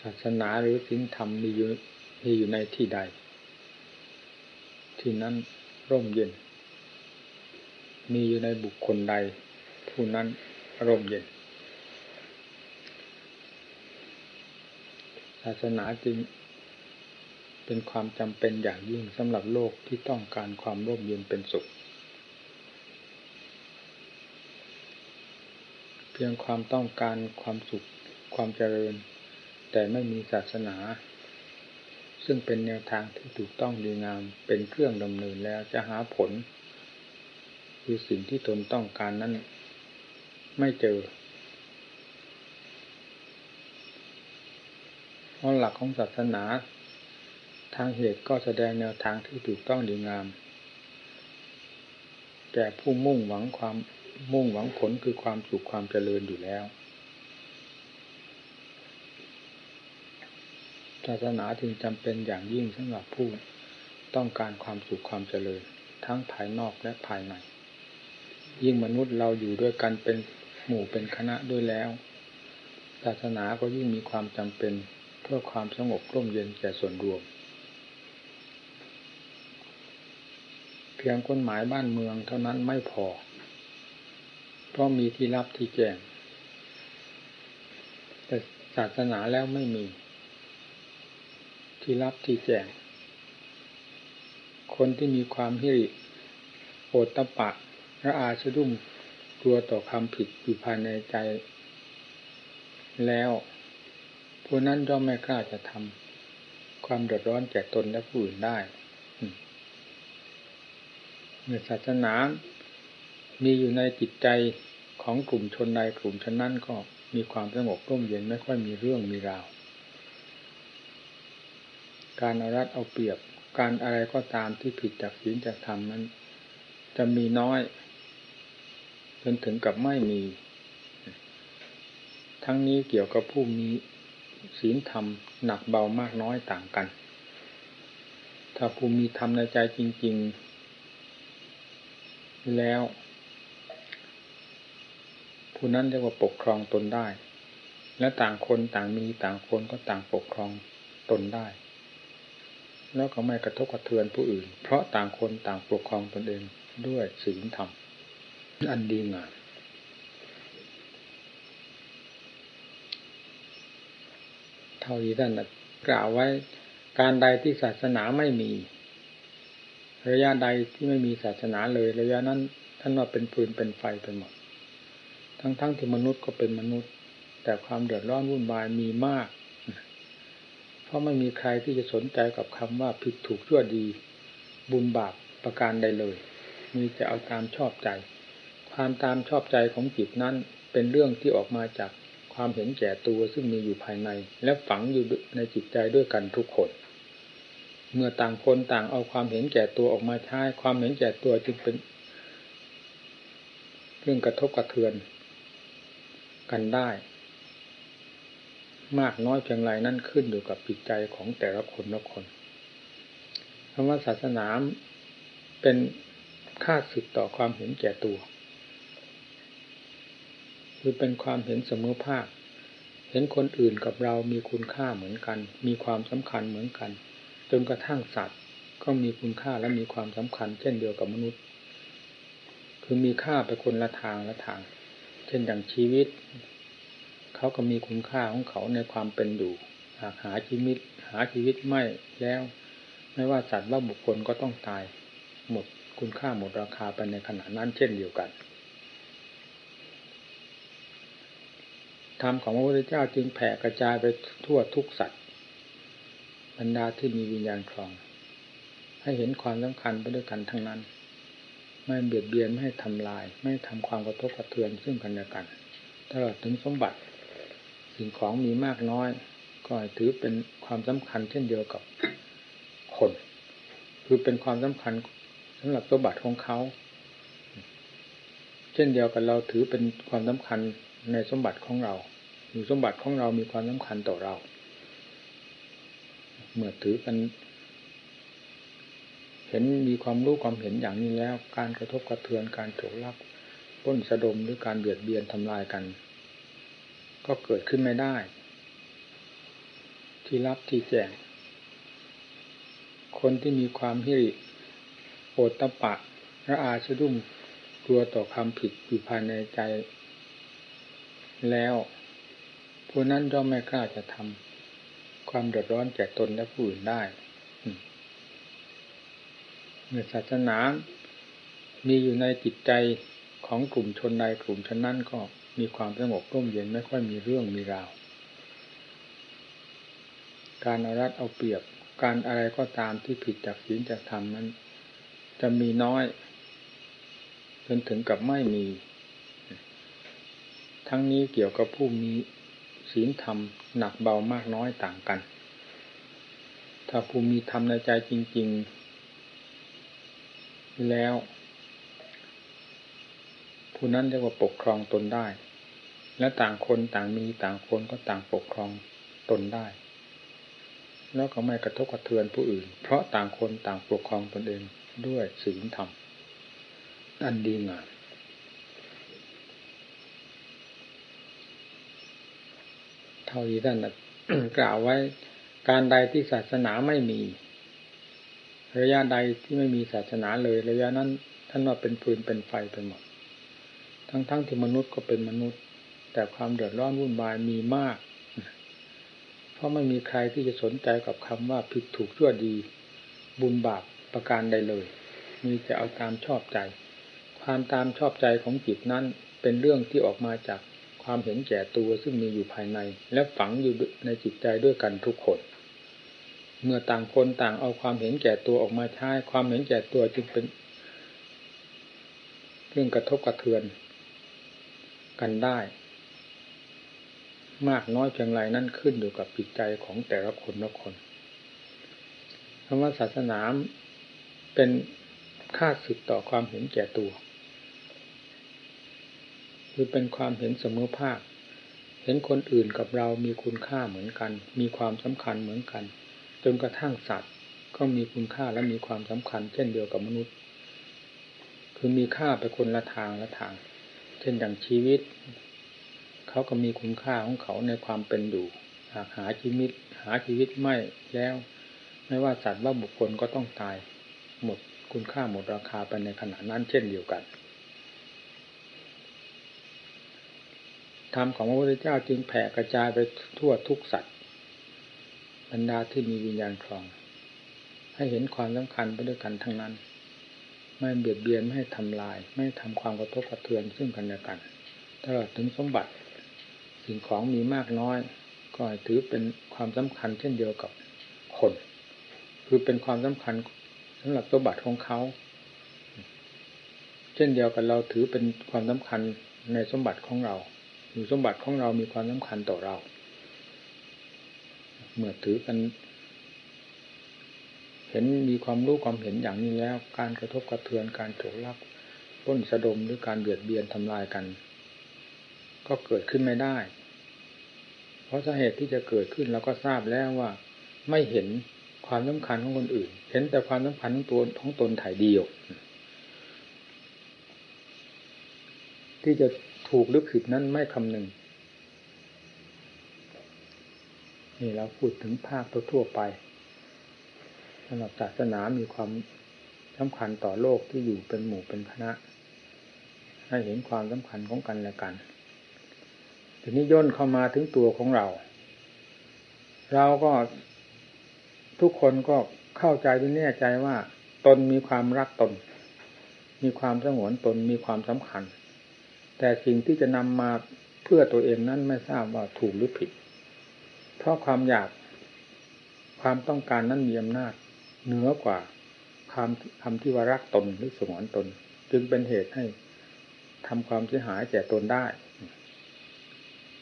ศาสนาหรือศีลธรรมมีอยู่มีอยู่ในที่ใด ที่นั้นร่มเย็น มีอยู่ในบุคคลใด ผู้นั้นร่มเย็น ศาสนาจึงเป็นความจำเป็นอย่างยิ่งสำหรับโลกที่ต้องการความร่มเย็นเป็นสุข เพียงความต้องการความสุขความเจริญ แต่ไม่มีศาสนา ซึ่งเป็นแนวทางที่ถูกต้องดีงามเป็นเครื่องดำเนินแล้วจะหาผล คือสิ่งที่ตนต้องการนั้นไม่เจอเพราะหลักของศาสนา ทางเหตุก็แสดงแนวทางที่ถูกต้องดีงามแก่ผู้มุ่งหวังความมุ่งหวังผลคือความสุขความเจริญอยู่แล้ว ศาสนาจึงจำเป็นอย่างยิ่งสำหรับผู้ต้องการความสุขความเจริญ ทั้งภายนอกและภายใน ยิ่งมนุษย์เราอยู่ด้วยกันเป็นหมู่เป็นคณะด้วยแล้ว ศาสนาก็ยิ่งมีความจำเป็นเพื่อความสงบร่มเย็นแก่ส่วนรวม เพียงกฎหมายบ้านเมืองเท่านั้นไม่พอ เพราะมีที่รับที่แจ้งแต่ศาสนาแล้วไม่มี ที่รับที่แจ้งคนที่มีความหิริโอตตะปะและอาชดุ้มกลัวต่อคำผิดอยู่ภายในใจ แล้วผู้นั้นย่อมไม่กล้าจะทำความเดือดร้อนแก่ตนและผู้อื่นได้เมื่อศาสนามีอยู่ในจิตใจของกลุ่มชนใดกลุ่มชนนั้นก็มีความสงบร่มเย็นไม่ค่อยมีเรื่องมีราว การเอารัดเอาเปรียบ การอะไรก็ตามที่ผิดจากศีลจากธรรมนั้น จะมีน้อย จนถึงกับไม่มี ทั้งนี้เกี่ยวกับผู้มีศีลธรรมหนักเบามากน้อยต่างกัน ถ้าผู้มีธรรมในใจจริง ๆ แล้ว ผู้นั้นเรียกว่าปกครองตนได้ และต่างคนต่างมีต่างคนก็ต่างปกครองตนได้ แล้วก็ไม่กระทบกระเทือนผู้อื่น เพราะต่างคนต่างปกครองตนเองด้วยศีลธรรม อันดีงามเท่าที่ท่านกล่าวไว้การใดที่ศาสนาไม่มี ระยะใดที่ไม่มีศาสนาเลย ระยะนั้นท่านว่าเป็นฟืนเป็นไฟไปหมด ทั้งๆทที่มนุษย์ก็เป็นมนุษย์ แต่ความเดือดร้อนวุ่นวายมีมาก เพราะไม่มีใครที่จะสนใจกับคำว่าผิดถูกชั่วดี บุญบาปประการใดเลย มีจะเอาตามชอบใจ ความตามชอบใจของจิตนั้นเป็นเรื่องที่ออกมาจากความเห็นแก่ตัวซึ่งมีอยู่ภายใน และฝังอยู่ในจิตใจด้วยกันทุกคน เมื่อต่างคนต่างเอาความเห็นแก่ตัวออกมาใช้ความเห็นแก่ตัวจึงเป็นเรื่องกระทบกระเทือนกันได้ มากน้อยเพียงไรนั่นขึ้นอยู่กับจิตใจของแต่ละคนละคนคำว่าศาสนาเป็นค่าสึกต่อความเห็นแก่ตัว คือเป็นความเห็นเสมอภาค เห็นคนอื่นกับเรามีคุณค่าเหมือนกัน มีความสำคัญเหมือนกัน จนกระทั่งสัตว์ก็มีคุณค่าและมีความสำคัญ เช่นเดียวกับมนุษย์ คือมีค่าไปคนละทางละทาง เช่นอย่างชีวิต เขาก็มีคุณค่าของเขาในความเป็นอยู่หากหาชีวิต หาชีวิตไม่แล้ว ไม่ว่าสัตว์ว่าบุคคลก็ต้องตาย หมดคุณค่าหมดราคาไปในขณะนั้นเช่นเดียวกันธรรมของพระพุทธเจ้าจึงแผ่กระจายไปทั่วทุกสัตว์บรรดาที่มีวิญญาณครอง ให้เห็นความสำคัญไปด้วยกันทั้งนั้น ไม่เบียดเบียนไม่ให้ทำลาย ไม่ทำความกระทบกระเทือนซึ่งกันและกันตลอดถึงสมบัติ สิ่งของมีมากน้อย ก็ถือเป็นความสำคัญเช่นเดียวกับคน คือเป็นความสำคัญสำหรับสมบัติของเขา เช่นเดียวกันเราถือเป็นความสำคัญในสมบัติของเราหรือสมบัติของเรามีความสำคัญต่อเรา เมื่อถือกัน เห็นมีความรู้ความเห็นอย่างนี้แล้ว การกระทบกระเทือนการโจลักป้นสะดมหรือการเบียดเบียนทำลายกัน ก็เกิดขึ้นไม่ได้ ที่รับที่แจงคนที่มีความหิริโอตตะปะระอาสะดุ้งกลัวต่อคำผิดอยู่ภายในใจ แล้วผู้นั้นย่อมไม่กล้าจะทำความเดือดร้อนแก่ตนและผู้อื่นได้เมื่อศาสนามีอยู่ในจิตใจของกลุ่มชนใดกลุ่มชนนั้นก็ มีความสงบร่มเย็นไม่ค่อยมีเรื่องมีราว การเอารัดเอาเปรียบ การอะไรก็ตามที่ผิดจากศีลจากธรรมนั้น จะมีน้อย จนถึงกับไม่มี ทั้งนี้เกี่ยวกับผู้มีศีลธรรมหนักเบามากน้อยต่างกัน ถ้าผู้มีธรรมในใจจริง ๆ แล้ว ผู้นั้นเรียกว่าปกครองตนได้ และต่างคนต่างมีต่างคนก็ต่างปกครองตนได้ แล้วก็ไม่กระทบกระเทือนผู้อื่น เพราะต่างคนต่างปกครองตนเองด้วยศีลธรรมอันดีงามเท่าที่ท่านกล่าวไว้การใดที่ศาสนาไม่มี ระยะใดที่ไม่มีศาสนาเลย ระยะนั้นท่านว่าเป็นฟืนเป็นไฟไปหมด ทั้งๆทที่มนุษย์ก็เป็นมนุษย์ แต่ความเดือดร้อนวุ่นวายมีมาก เพราะไม่มีใครที่จะสนใจกับคำว่าผิดถูกชั่วดี บุญบาปประการใดเลย มีจะเอาตามชอบใจ ความตามชอบใจของจิตนั้นเป็นเรื่องที่ออกมาจากความเห็นแก่ตัวซึ่งมีอยู่ภายใน และฝังอยู่ในจิตใจด้วยกันทุกคน เมื่อต่างคนต่างเอาความเห็นแก่ตัวออกมาใช้ความเห็นแก่ตัวจึงเป็นเรื่องกระทบกระเทือน กันได้ มากน้อยเพียงไรนั่นขึ้นอยู่กับจิตใจของแต่ละคนละคนคำว่าศาสนาเป็นค่าสึกต่อความเห็นแก่ตัว คือเป็นความเห็นเสมอภาค เห็นคนอื่นกับเรามีคุณค่าเหมือนกัน มีความสำคัญเหมือนกัน จนกระทั่งสัตว์ก็มีคุณค่าและมีความสำคัญ เช่นเดียวกับมนุษย์ คือมีค่าไปคนละทางละทาง เช่นอย่างชีวิต เขาก็มีคุณค่าของเขาในความเป็นอยู่ หากหาชีวิต หาชีวิตไม่แล้ว ไม่ว่าสัตว์ว่าบุคคลก็ต้องตาย หมดคุณค่าหมดราคาไปในขณะนั้นเช่นเดียวกันธรรมของพระพุทธเจ้าจึงแผ่กระจายไปทั่วทุกสัตว์บรรดาที่มีวิญญาณครอง ให้เห็นความสำคัญไปด้วยกันทั้งนั้น ไม่เบียดเบียนไม่ให้ทำลาย ไม่ทำความกระทบกระเทือนซึ่งกันและกันตลอดถึงสมบัติ สิ่งของมีมากน้อย ก็ถือเป็นความสำคัญเช่นเดียวกับคน คือเป็นความสำคัญสำหรับสมบัติของเขา เช่นเดียวกันเราถือเป็นความสำคัญในสมบัติของเราหรือสมบัติของเรามีความสำคัญต่อเรา เมื่อถือกัน เห็นมีความรู้ความเห็นอย่างนี้แล้ว การกระทบกระเทือนการโถลักพ้นสะดมหรือการเบียดเบียนทำลายกัน ก็เกิดขึ้นไม่ได้ เพราะสาเหตุที่จะเกิดขึ้นเราก็ทราบแล้วว่า ไม่เห็นความสำคัญของคนอื่น เห็นแต่ความสำคัญของตัวของตนถ่ายเดียว ที่จะถูกหรือผิดนั้นไม่คำนึงนี่เราพูดถึงภาคทั่วๆไป สำหรับศาสนามีความสำคัญต่อโลกที่อยู่เป็นหมู่เป็นคณะ ให้เห็นความสำคัญของกันและกันทีนี้ย่นเข้ามาถึงตัวของเรา เราก็ทุกคนก็เข้าใจด้แน่ใจว่า ตนมีความรักตน มีความสงวนตนมีความสำคัญ แต่สิ่งที่จะนำมาเพื่อตัวเองนั้นไม่ทราบว่าถูกหรือผิด เพราะความอยากความต้องการนั้นมีอำนาจ เหนือกว่าความคำที่ว่ารักตนหรือสงวนตน จึงเป็นเหตุให้ทำความเสียหายแก่ตนได้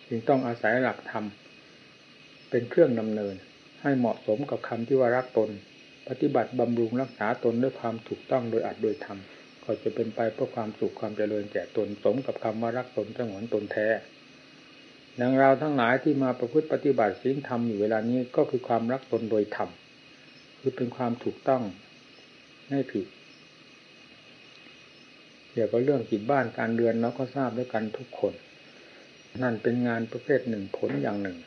จึงต้องอาศัยหลักธรรมเป็นเครื่องดำเนิน ให้เหมาะสมกับคำที่ว่ารักตน ปฏิบัติบำรุงรักษาตนด้วยความถูกต้องโดยอัดโดยธรรมก็จะเป็นไปเพื่อความสุขความเจริญแก่ตนสมกับคำว่ารักตนสงวนตนแท้ดังเราทั้งหลายที่มาประพฤติปฏิบัติสิ่งธรรมอยู่เวลานี้ก็คือความรักตนโดยธรรม คือเป็นความถูกต้องไม่ผิดเกี่ยวกับเรื่องจิตบ้านการเรือนเราก็ทราบด้วยกันทุกคน นั่นเป็นงานประเภทหนึ่งผลอย่างหนึ่ง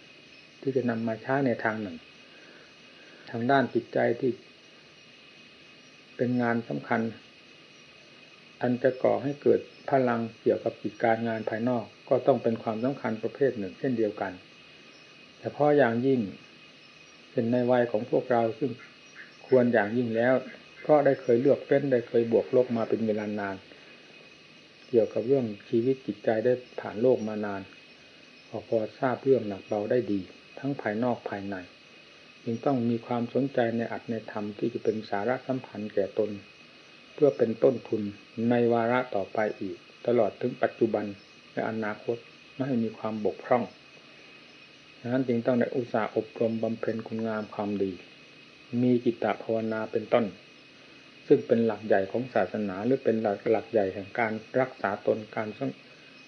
ที่จะนำมาใช้ในทางหนึ่ง ทางด้านจิตใจที่เป็นงานสำคัญ อันจะก่อให้เกิดพลังเกี่ยวกับกิจการงานภายนอก ก็ต้องเป็นความสำคัญประเภทหนึ่ง เช่นเดียวกัน แต่พาะอย่างยิ่งเป็นในวัยของพวกเราซึ่ง ควรอย่างยิ่งแล้ว เพราะได้เคยเลือกเป็นได้เคยบวกลบมาเป็นเวลานาน เกี่ยวกับเรื่องชีวิตจิตใจได้ผ่านโลกมานานพอพอทราบเรื่องหนักเบาได้ดี ทั้งภายนอกภายในจึงต้องมีความสนใจในอัตในธรรมที่จะเป็นสาระสัมพันธ์แก่ตน เพื่อเป็นต้นทุนในวาระต่อไปอีก ตลอดถึงปัจจุบันและอนาคตไม่ให้มีความบกพร่องดังนั้นจึงต้องได้อุตสาห์อบรมบำเพ็ญคุณงามความดี มีจิตตภาวนาเป็นต้น ซึ่งเป็นหลักใหญ่ของศาสนาหรือเป็นหลักหลักใหญ่แห่งการรักษาตนการ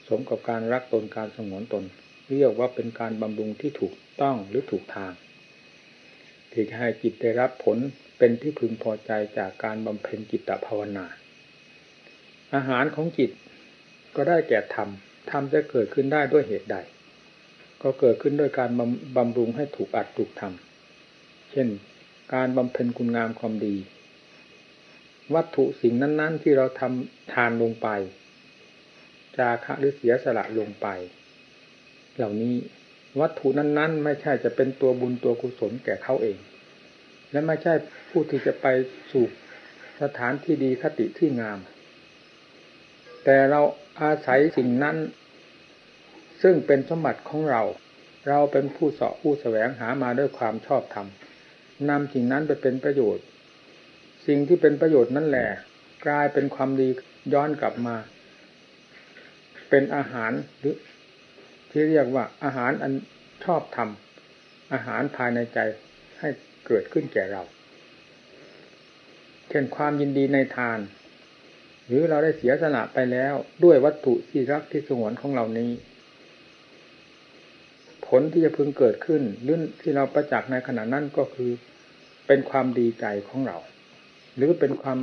สมกับการรักตนการสงวนตน เรียกว่าเป็นการบำรุงที่ถูกต้องหรือถูกทางที่จะให้จิตได้รับผลเป็นที่พึงพอใจจากการบำเพ็ญจิตภาวนา อาหารของจิตก็ได้แก่ธรรมธรรมจะเกิดขึ้นได้ด้วยเหตุใด ก็เกิดขึ้นด้วยการบำบำรุงให้ถูกอัดถูกทำเช่น การบำเพ็ญคุณงามความดี วัตถุสิ่งนั้น ๆ ที่เราทำทานลงไป จาคะหรือเสียสละลงไป เหล่านี้วัตถุนั้น ๆ ไม่ใช่จะเป็นตัวบุญตัวกุศลแก่เขาเอง และไม่ใช่ผู้ที่จะไปสู่สถานที่ดีคติที่งาม แต่เราอาศัยสิ่งนั้น ซึ่งเป็นสมบัติของเรา เราเป็นผู้เสาะผู้แสวงหามาด้วยความชอบธรรม นำสิ่งนั้นไปเป็นประโยชน์ สิ่งที่เป็นประโยชน์นั่นแหละ กลายเป็นความดีย้อนกลับมา เป็นอาหารหรือที่เรียกว่าอาหารอันชอบธรรมอาหารภายในใจให้เกิดขึ้นแก่เรา เช่นความยินดีในทาน หรือเราได้เสียสละไปแล้วด้วยวัตถุที่รักที่สงวนของเรานี้ ผลที่จะพึงเกิดขึ้นลื่นที่เราประจักษ์ในขณะนั้นก็คือ เป็นความดีใจของเรา หรือเป็นความ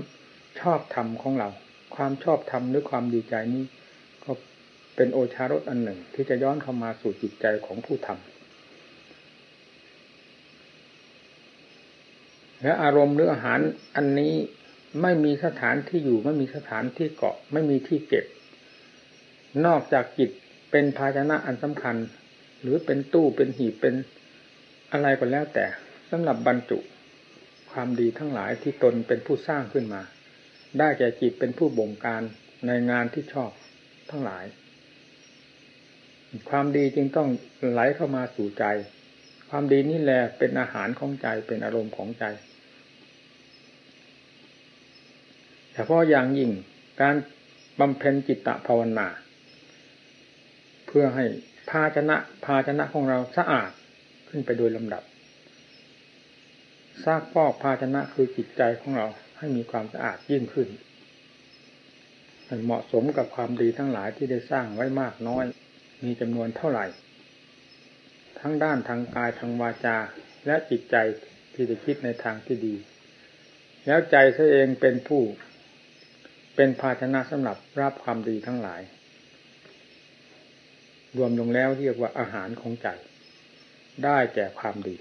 ชอบธรรมของเรา ความชอบธรรมหรือความดีใจนี้ ก็เป็นโอชารสอันหนึ่ง ที่จะย้อนเข้ามาสู่จิตใจของผู้ทำและอารมณ์หรืออาหารอันนี้ไม่มีสถานที่อยู่ไม่มีสถานที่เกาะไม่มีที่เก็บ นอกจากจิตเป็นภาชนะอันสำคัญ หรือเป็นตู้เป็นหีบเป็นอะไรก็แล้วแต่สำหรับบรรจุ ความดีทั้งหลายที่ตนเป็นผู้สร้างขึ้นมา ได้แก่จิตเป็นผู้บงการในงานที่ชอบทั้งหลาย ความดีจึงต้องไหลเข้ามาสู่ใจ ความดีนี่แหละเป็นอาหารของใจเป็นอารมณ์ของใจแต่พาะอย่างยิ่งการบำเพ็ญจิตตภาวนา เพื่อให้ภาชนะภาชนะของเราสะอาดขึ้นไปโดยลำดับ ซากฟอกภาชนะคือจิตใจของเราให้มีความสะอาดยิ่งขึ้นเหมาะสมกับความดีทั้งหลายที่ได้สร้างไว้มากน้อย มีจำนวนเท่าไหร่ ทั้งด้านทางกายทางวาจา และจิตใจที่จะคิดในทางที่ดี แล้วใจซะเองเป็นผู้ เป็นภาชนะสำหรับรับความดีทั้งหลาย รวมลงแล้วเรียกว่าอาหารของใจ ได้แก่ความดี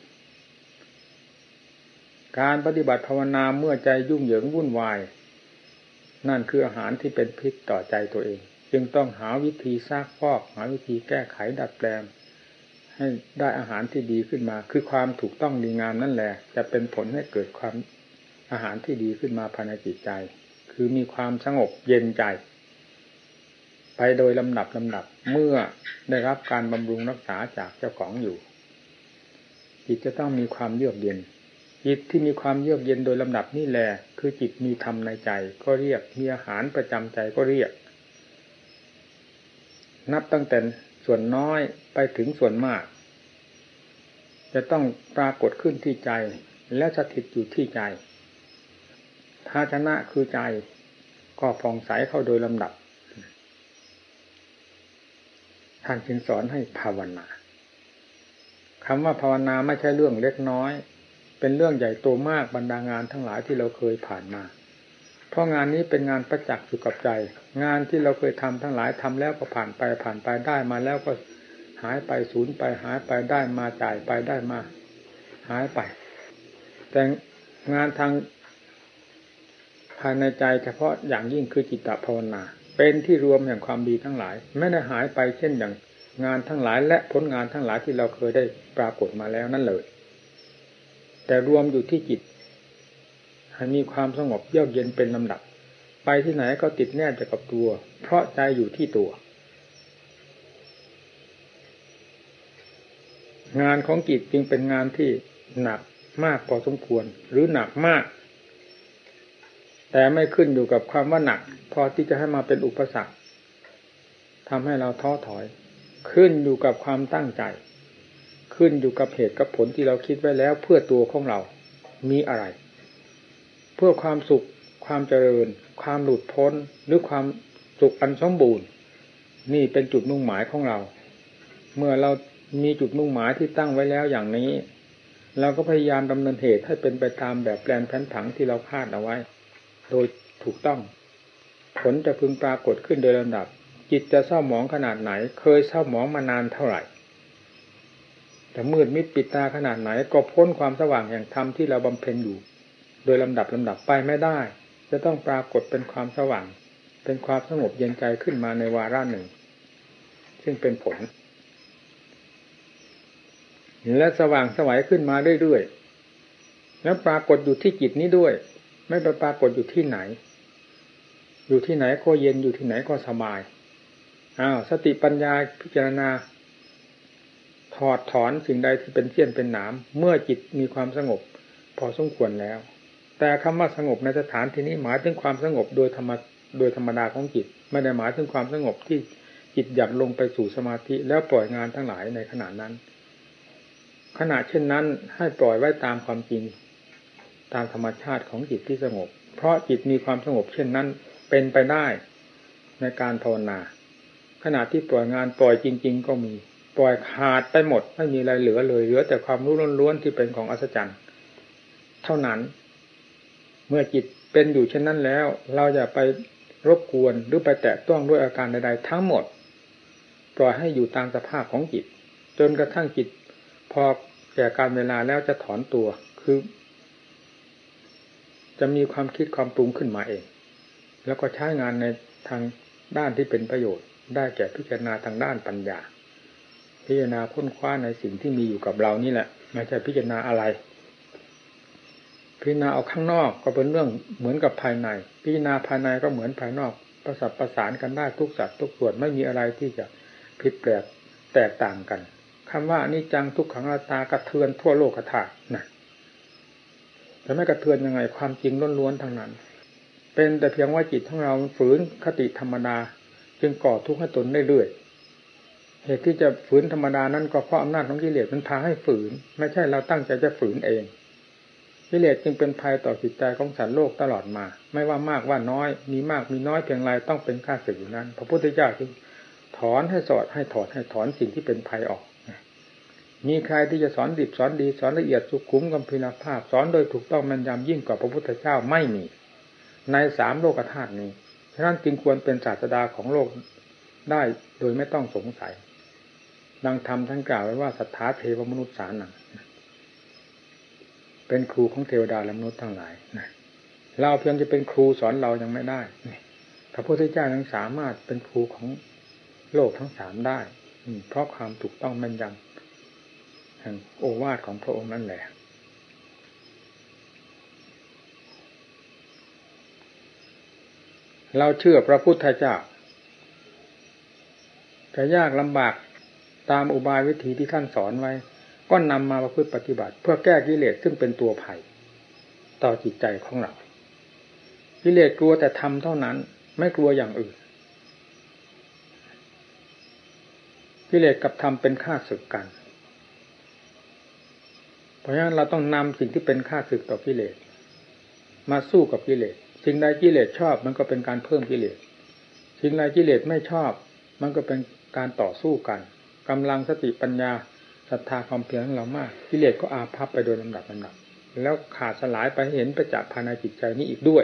การปฏิบัติภาวนาเมื่อใจยุ่งเหยิงวุ่นวาย นั่นคืออาหารที่เป็นพิษต่อใจตัวเอง จึงต้องหาวิธีซากฟอก หาวิธีแก้ไขดัดแปลง ให้ได้อาหารที่ดีขึ้นมา คือความถูกต้องดีงามนั่นแหละ จะเป็นผลให้เกิดความอาหารที่ดีขึ้นมาภายในจิตใจ คือมีความสงบเย็นใจ ไปโดยลำดับลำดับเมื่อได้รับการบำรุงรักษาจากเจ้าของอยู่จิตจะต้องมีความเยือกเย็น จิตที่มีความเยือกเย็นโดยลำดับนี่แหละคือจิตมีธรรมในใจ ก็เรียกมีอาหารประจำใจก็เรียก นับตั้งแต่ส่วนน้อยไปถึงส่วนมาก จะต้องปรากฏขึ้นที่ใจ และสถิตอยู่ที่ใจภาชนะคือใจก็ฟองใสเข้าโดยลำดับ ท่านจึงสอนให้ภาวนาคำว่าภาวนาไม่ใช่เรื่องเล็กน้อย เป็นเรื่องใหญ่โตมากบรรดางานทั้งหลายที่เราเคยผ่านมา เพราะงานนี้เป็นงานประจักษ์อยู่กับใจ งานที่เราเคยทำทั้งหลายทำแล้วก็ผ่านไปผ่านไปได้มาแล้วก็หายไปสูญไปหายไปได้มาจ่ายไปได้มา หายไป แต่งานทางภายในใจเฉพาะอย่างยิ่งคือจิตตภาวนา เป็นที่รวมแห่งความดีทั้งหลาย ไม่ได้หายไปเช่นอย่างงานทั้งหลายและผลงานทั้งหลายที่เราเคยได้ปรากฏมาแล้วนั่นเลย แต่รวมอยู่ที่จิตให้มีความสงบเยือกเย็นเป็นลำดับ ไปที่ไหนก็ติดแนบจะกับตัว เพราะใจอยู่ที่ตัว งานของจิตจึงเป็นงานที่หนักมากพอสมควร หรือหนักมาก แต่ไม่ขึ้นอยู่กับความว่าหนัก พอที่จะให้มาเป็นอุปสรรคทำให้เราท้อถอย ขึ้นอยู่กับความตั้งใจ ขึ้นอยู่กับเหตุกับผลที่เราคิดไว้แล้วเพื่อตัวของเรา มีอะไร เพื่อความสุข ความเจริญ ความหลุดพ้น หรือความสุขอันสมบูรณ์ นี่เป็นจุดมุ่งหมายของเรา เมื่อเรามีจุดมุ่งหมายที่ตั้งไว้แล้วอย่างนี้ เราก็พยายามดำเนินเหตุให้เป็นไปตามแบบแปลนแผนผังที่เราคาดเอาไว้ โดยถูกต้อง ผลจะพึงปรากฏขึ้นโดยลำดับ จิตจะเศร้าหมองขนาดไหน เคยเศร้าหมองมานานเท่าไหร่ แต่มืดมิดปิดตาขนาดไหน ก็พ้นความสว่างแห่งธรรมที่เราบำเพ็ญอยู่ โดยลำดับลำดับไปไม่ได้ จะต้องปรากฏเป็นความสว่าง เป็นความสงบเย็นใจขึ้นมาในวาระหนึ่ง ซึ่งเป็นผลและสว่างสวัยขึ้นมาเรื่อยๆแล้วปรากฏอยู่ที่จิตนี้ด้วย ไม่ไปปรากฏอยู่ที่ไหน อยู่ที่ไหนก็เย็นอยู่ที่ไหนก็สบายอ้าวสติปัญญาพิจารณา ถอดถอนสิ่งใดที่เป็นเสี้ยนเป็นหนามเมื่อจิตมีความสงบ พอสมควรแล้ว แต่คำว่าสงบในสถานที่นี้หมายถึงความสงบโดยธรรมโดยธรรมดาของจิต ไม่ได้หมายถึงความสงบที่จิตหยัดลงไปสู่สมาธิแล้วปล่อยงานทั้งหลายในขณะนั้น ขณะเช่นนั้นให้ปล่อยไว้ตามความจริง ตามธรรมชาติของจิตที่สงบ เพราะจิตมีความสงบเช่นนั้นเป็นไปได้ในการภาวนาขณะที่ปล่อยงานปล่อยจริง ๆ ก็มี ปล่อยขาดไปหมด ไม่มีอะไรเหลือเลยเหลือแต่ความรู้ล้วนๆที่เป็นของอัศจรรย์ เท่านั้น เมื่อจิตเป็นอยู่เช่นนั้นแล้ว เราอย่าไปรบกวนหรือไปแตะต้องด้วยอาการใด ๆ ทั้งหมด ปล่อยให้อยู่ตามสภาพของจิต จนกระทั่งจิต พอแก่การเวลาแล้วจะถอนตัวคือ จะมีความคิดความปรุงขึ้นมาเอง แล้วก็ใช้งานในทางด้านที่เป็นประโยชน์ ได้แก่พิจารณาทางด้านปัญญา พิจารณาค้นคว้าในสิ่งที่มีอยู่กับเรานี่แหละไม่ใช่พิจารณาอะไร พิจารณาเอาข้างนอกก็เป็นเรื่องเหมือนกับภายใน พิจารณาภายในก็เหมือนภายนอกประสับประสานกันได้ทุกสัตว์ทุกส่วนไม่มีอะไรที่จะผิดแปลกแตกต่างกันคำว่านี่จังทุกขังอาตากระเทือนทั่วโลกธาตุนะจะไม่กระเทือนยังไงความจริงล้วนๆทั้งนั้น เป็นแต่เพียงว่าจิตของเราฝืนคติธรรมดา จึงก่อทุกข์ให้ตนได้เรื่อย เหตุที่จะฝืนธรรมดานั้นก็เพราะอำนาจของกิเลสมันพาให้ฝืน ไม่ใช่เราตั้งใจจะฝืนเองกิเลสจึงเป็นภัยต่อจิตใจของสัตว์โลกตลอดมา ไม่ว่ามากว่าน้อย มีมากมีน้อยเพียงไรต้องเป็นค่าศึกอยู่นั้น พระพุทธเจ้าจึงถอนให้สอดให้ถอดให้ถอนสิ่งที่เป็นภัยออก มีใครที่จะสอนดิบสอนดีสอนละเอียดสุขุมกำพินาภาพ สอนโดยถูกต้องมันยำยิ่งกว่าพระพุทธเจ้าไม่มี ในสามโลกธาตุนี้ฉะนั้นจึงควรเป็นศาสดาของโลกได้โดยไม่ต้องสงสัย ดังธรรมท่านกล่าวไว้ว่าสัทธาเทวมนุษย์สารนังเป็นครูของเทวดาและมนุษย์ทั้งหลายนะเราเพียงจะเป็นครูสอนเรายังไม่ได้พระพุทธเจ้ายังสามารถเป็นครูของโลกทั้งสามได้เพราะความถูกต้องแม่นยำแห่งโอวาทของพระองค์นั่นแหละเราเชื่อพระพุทธเจ้าจะยากลำบาก ตามอุบายวิธีที่ท่านสอนไว้ ก็นำมาประพฤติปฏิบัติ เพื่อแก้กิเลสซึ่งเป็นตัวภัยต่อจิตใจของเรากิเลสกลัวแต่ทำเท่านั้น ไม่กลัวอย่างอื่นกิเลสกับธรรมเป็นข้าศึกกัน เพราะฉะนั้นเราต้องนำสิ่งที่เป็นข้าศึกต่อกิเลสมาสู้กับกิเลสสิ่งใดกิเลสชอบมันก็เป็นการเพิ่มกิเลสสิ่งใดกิเลสไม่ชอบ มันก็เป็นการต่อสู้กัน กำลังสติปัญญาศรัทธาความเพียรของเรามากกิเลสก็อาภัพไปโดยลำดับลำดับ แล้วขาดสลายไปเห็นประจักษ์ภายในจิตใจนี้อีกด้วย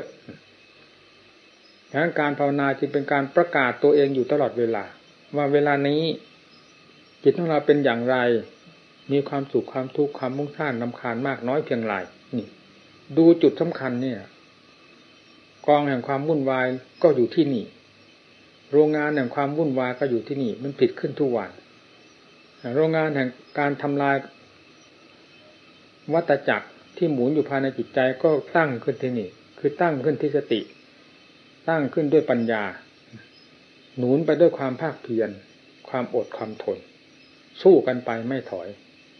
ดังนั้นการภาวนาจึงเป็นการประกาศตัวเองอยู่ตลอดเวลา ว่าเวลานี้จิตของเราเป็นอย่างไร มีความสุขความทุกข์ความมุ่งท่านลำคาญมากน้อยเพียงไรนี่ดูจุดสำคัญเนี่ยกองแห่งความวุ่นวายก็อยู่ที่นี่ โรงงานแห่งความวุ่นวายก็อยู่ที่นี่ มันผิดขึ้นทุกวัน โรงงานแห่งการทำลายวัตจักรที่หมุนอยู่ภายในจิตใจก็ตั้งขึ้นที่นี่ คือตั้งขึ้นที่สติ ตั้งขึ้นด้วยปัญญา หนุนไปด้วยความภาคเพียร ความอดความทน สู้กันไปไม่ถอย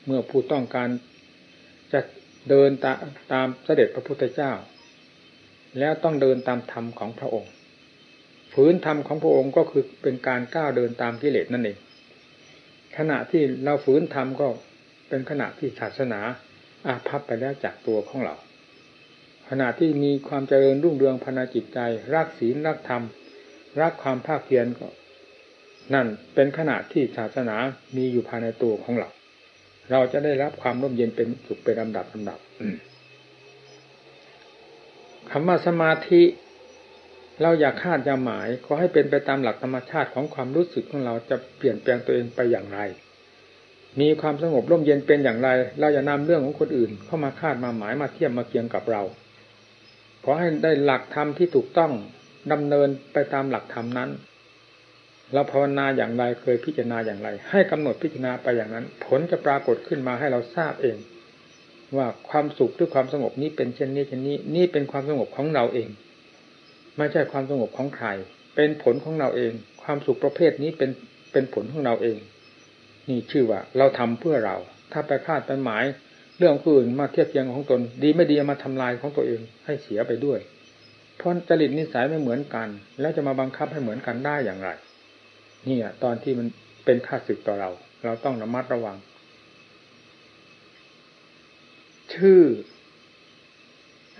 เมื่อผู้ต้องการจะเดินตาตามเสด็จพระพุทธเจ้า แล้วต้องเดินตามธรรมของพระองค์ ฝืนธรรมของพระองค์ก็คือเป็นการก้าวเดินตามกิเลสนั่นเอง ขณะที่เราฝืนธรรมก็เป็นขณะที่ศาสนาอาภัพไปแล้วจากตัวของเรา ขณะที่มีความเจริญรุ่งเรืองภาจิตใจ รักศีลรักธรรม รักความภาคเพียรก็ นั่นเป็นขณะที่ศาสนามีอยู่ภายในตัวของเรา เราจะได้รับความร่มเย็นเป็นสุขเป็นลำดับลำดับคำว่าสมาธิ เราอยากคาดจะหมายขอให้เป็นไปตามหลักธรรมชาติของความรู้สึกของเราจะเปลี่ยนแปลงตัวเองไปอย่างไร มีความสงบร่มเย็นเป็นอย่างไร เราอย่านำเรื่องของคนอื่น เข้ามาคาดมาหมายมาเทียบมาเคียงกับเราขอให้ได้หลักธรรมที่ถูกต้องดำเนินไปตามหลักธรรมนั้นเราภาวนาอย่างไรเคยพิจารณาอย่างไร ให้กำหนดพิจารณาไปอย่างนั้น ผลจะปรากฏขึ้นมาให้เราทราบเอง ว่าความสุขหรือความสงบนี้เป็นเช่นนี้เช่นนี้ นี่เป็นความสงบของเราเอง ไม่ใช่ความสงบของใคร เป็นผลของเราเอง ความสุขประเภทนี้เป็นเป็นผลของเราเอง นี่ชื่อว่า เราทำเพื่อเรา ถ้าไปคาดไปหมาย เรื่องอื่นมาเทียบเทียงของตน ดีไม่ดีมาทำลายของตัวเองให้เสียไปด้วย เพราะจริตนิสัยไม่เหมือนกัน แล้วจะมาบังคับให้เหมือนกันได้อย่างไร นี่อะตอนที่มันเป็นค่าศึกต่อเรา เราต้องระมัดระวัง ชื่อ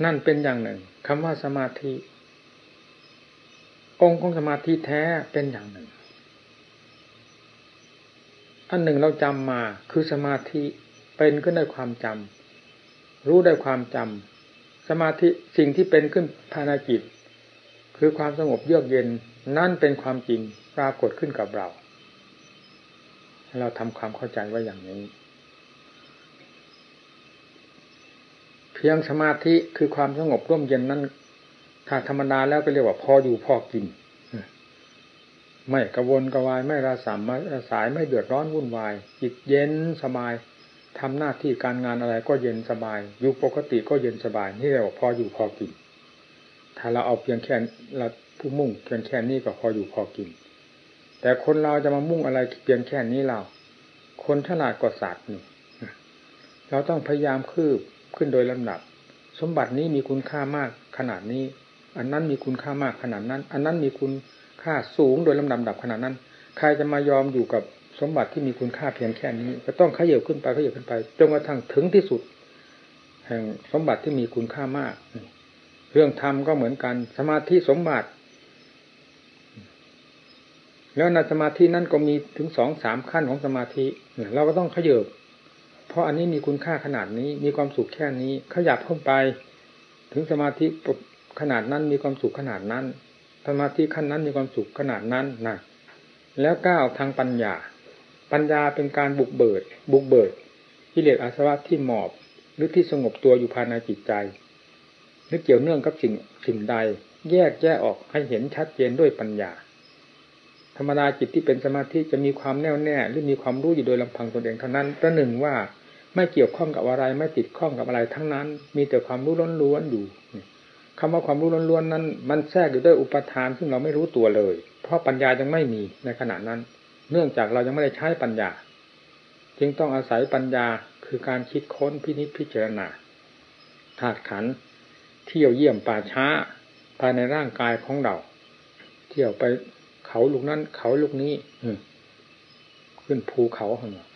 นั่นเป็นอย่างหนึ่งคำว่าสมาธิ องค์ของสมาธิแท้เป็นอย่างหนึ่ง อันหนึ่งเราจำมาคือสมาธิเป็นขึ้นด้วยความจำรู้ได้ความจำสมาธิสิ่งที่เป็นขึ้นภายในจิต คือความสงบเยือกเย็นนั่นเป็นความจริงปรากฏขึ้นกับเรา เราทำความเข้าใจว่าอย่างนี้ เพียงสมาธิคือความสงบร่มเย็นนั้น ถ้าธรรมดาแล้วก็เรียกว่าพออยู่พอกิน ไม่กระวนกระวายไม่ระสามไม่ระสายไม่เดือดร้อนวุ่นวาย จิตเย็นสบายทำหน้าที่การงานอะไรก็เย็นสบาย อยู่ปกติก็เย็นสบาย นี่เรียกว่าพออยู่พอกิน ถ้าเราเอาเพียงแค่เราผู้มุ่งเพียงแค่นี้ก็พออยู่พอกิน แต่คนเราจะมามุ่งอะไรเพียงแค่นี้เรา คนฉลาดกว่าสัตว์นี่เราต้องพยายามคืบขึ้นโดยลำดับ สมบัตินี้มีคุณค่ามากขนาดนี้ อันนั้นมีคุณค่ามากขนาดนั้น อันนั้นมีคุณค่าสูงโดยลำดับดับขนาดนั้น ใครจะมายอมอยู่กับสมบัติที่มีคุณค่าเพียงแค่นี้ก็ต้องขยับขึ้นไปขยับขึ้นไปจนกระทั่งถึงที่สุด แห่งสมบัติที่มีคุณค่ามาก เรื่องธรรมก็เหมือนกัน สมาธิสมบัติ แล้วในสมาธินั้นก็มีถึงสองสามขั้นของสมาธิเราก็ต้องขยับเพราะอันนี้มีคุณค่าขนาดนี้มีความสุขแค่นี้ขยับเข้าไป ถึงสมาธิ ขนาดนั้นมีความสุขขนาดนั้นสมาธิขั้นนั้นมีความสุขขนาดนั้นนะแล้วก้าวทางปัญญา ปัญญาเป็นการบุกเบิด บุกเบิดกิเลสอาสวะที่หมอบหรือที่สงบตัวอยู่ภายในจิตใจนึกเกี่ยวเนื่องกับสิ่งสิ่งใด แยกแยกออกให้เห็นชัดเจนด้วยปัญญา ธรรมดาจิตที่เป็นสมาธิจะมีความแน่วแน่ หรือมีความรู้อยู่โดยลำพังตนเองเท่านั้นประหนึ่งว่าไม่เกี่ยวข้องกับอะไร ไม่ติดข้องกับอะไรทั้งนั้น มีแต่ความรู้ล้นล้วนอยู่ คำว่าความรู้ล้วนๆนั้น มันแทรกอยู่ด้วยอุปทานซึ่งเราไม่รู้ตัวเลย เพราะปัญญายังไม่มีในขณะนั้น เนื่องจากเรายังไม่ได้ใช้ปัญญา จึงต้องอาศัยปัญญาคือการคิดค้นพินิจพิจารณาธาตุขันเที่ยวเยี่ยมป่าช้า ภายในร่างกายของเรา เที่ยวไปเขาลูกนั้น เขาลูกนี้ขึ้นภูเขา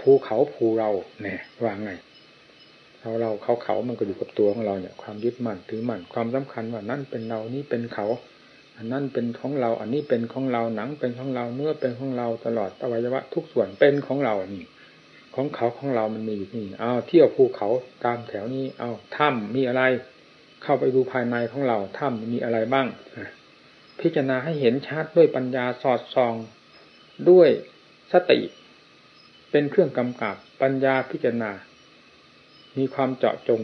ภูเขาภูเราเนี่ยว่าไง เราเราเขาเขามันก็อยู่กับตัวของเราเนี่ย ความยึดมั่นถือมั่นความสำคัญว่านั่นเป็นเรานี่เป็นเขา อันนั้นเป็นของเรา อันนี้เป็นของเราหนังเป็นของเราเนื้อเป็นของเราตลอดอวัยวะ ทุกส่วนเป็นของเรานี่ของเขาของเรามันมีอยู่นี่เอาเที่ยวภูเขาตามแถวนี้ เอาถ้ำมีอะไร เข้าไปดูภายในของเราถ้ำมีอะไรบ้างพิจารณาให้เห็นชัดด้วยปัญญาสอดส่องด้วยสติ เป็นเครื่องกำกับปัญญาพิจารณา มีความเจาะจง